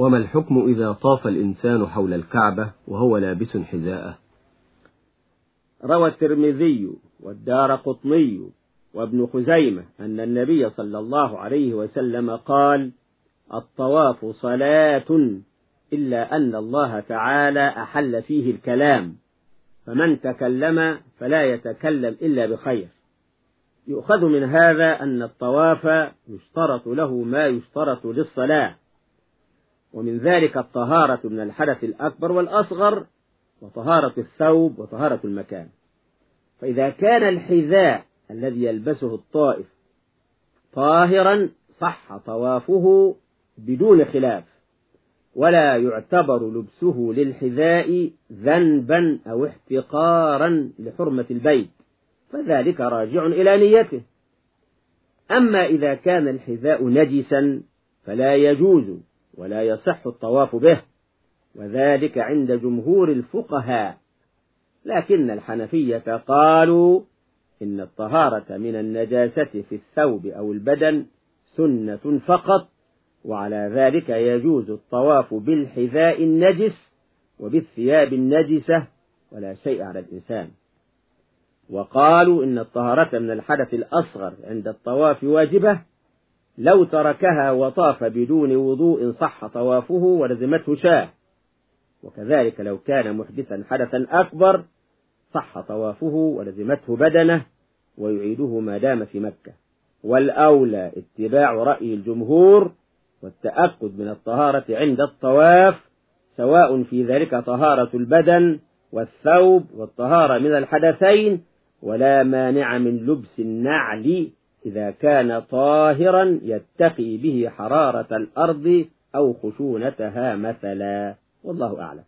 وما الحكم إذا طاف الإنسان حول الكعبة وهو لابس حذاءه؟ روى الترمذي والدار قطني وابن خزيمة أن النبي صلى الله عليه وسلم قال الطواف صلاة إلا أن الله تعالى أحل فيه الكلام فمن تكلم فلا يتكلم إلا بخير. يؤخذ من هذا أن الطواف يشترط له ما يشترط للصلاة. ومن ذلك الطهارة من الحدث الأكبر والأصغر وطهارة الثوب وطهارة المكان. فإذا كان الحذاء الذي يلبسه الطائف طاهرا صح طوافه بدون خلاف ولا يعتبر لبسه للحذاء ذنبا أو احتقارا لحرمة البيت فذلك راجع إلى نيته. أما إذا كان الحذاء نجسا فلا يجوز ولا يصح الطواف به وذلك عند جمهور الفقهاء. لكن الحنفية قالوا إن الطهارة من النجاسة في الثوب أو البدن سنة فقط وعلى ذلك يجوز الطواف بالحذاء النجس وبالثياب النجسة ولا شيء على الإنسان. وقالوا إن الطهارة من الحدث الأصغر عند الطواف واجبة لو تركها وطاف بدون وضوء صح طوافه ولزمته شاه. وكذلك لو كان محدثا حدثا أكبر صح طوافه ولزمته بدنه ويعيده ما دام في مكة. والأولى اتباع رأي الجمهور والتأكد من الطهارة عند الطواف سواء في ذلك طهارة البدن والثوب والطهارة من الحدثين ولا مانع من لبس النعل إذا كان طاهرا يتقي به حرارة الأرض أو خشونتها مثلا. والله أعلم.